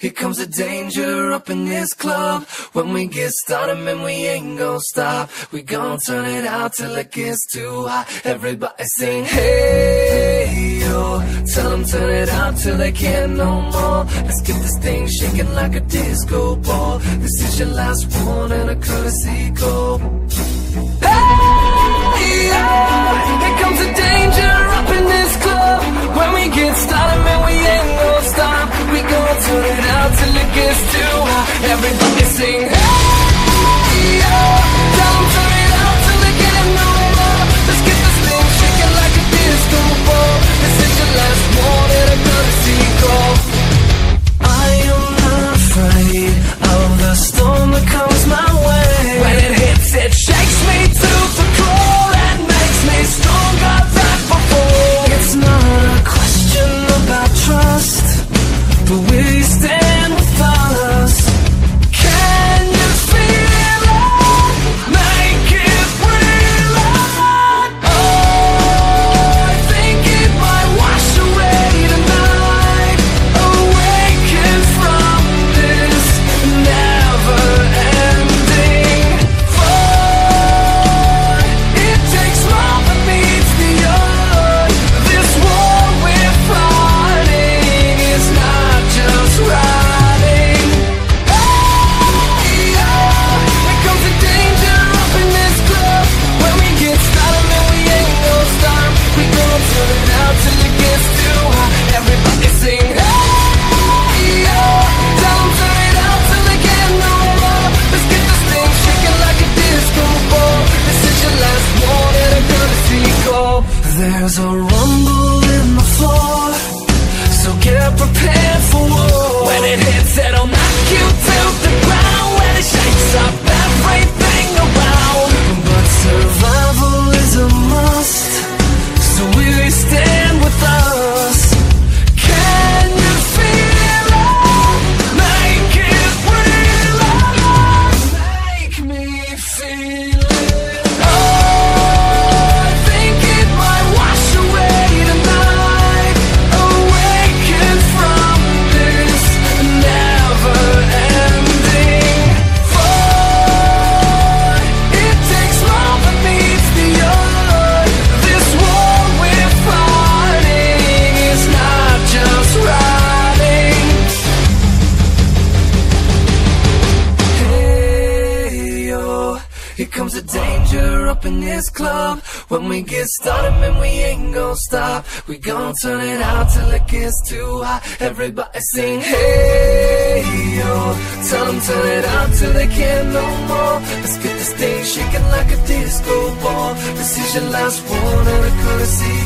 here comes the danger up in this club. When we get started, man, we ain't gonna stop. We gon' turn it out till it gets too hot. Everybody sing, hey, yo. Tell them turn it out till they can't no more. Let's get this thing shaking like a disco ball. This is your last one and a courtesy call. Till it gets too hot. Everybody sing, There's a rumble in the floor. So get prepared for war. When it hits, it'll knock you to the ground. When it shakes up everything around. But survival is a must. So we stand with us. Can you feel it? Make it real. Make me feel here comes the danger up in this club. When we get started, man, we ain't gonna stop. We gon' turn it out till it gets too hot. Everybody sing, hey, yo. Tell 'em turn it out till they can't no more. Let's get this thing shaking like a disco ball. This is your last one and a courtesy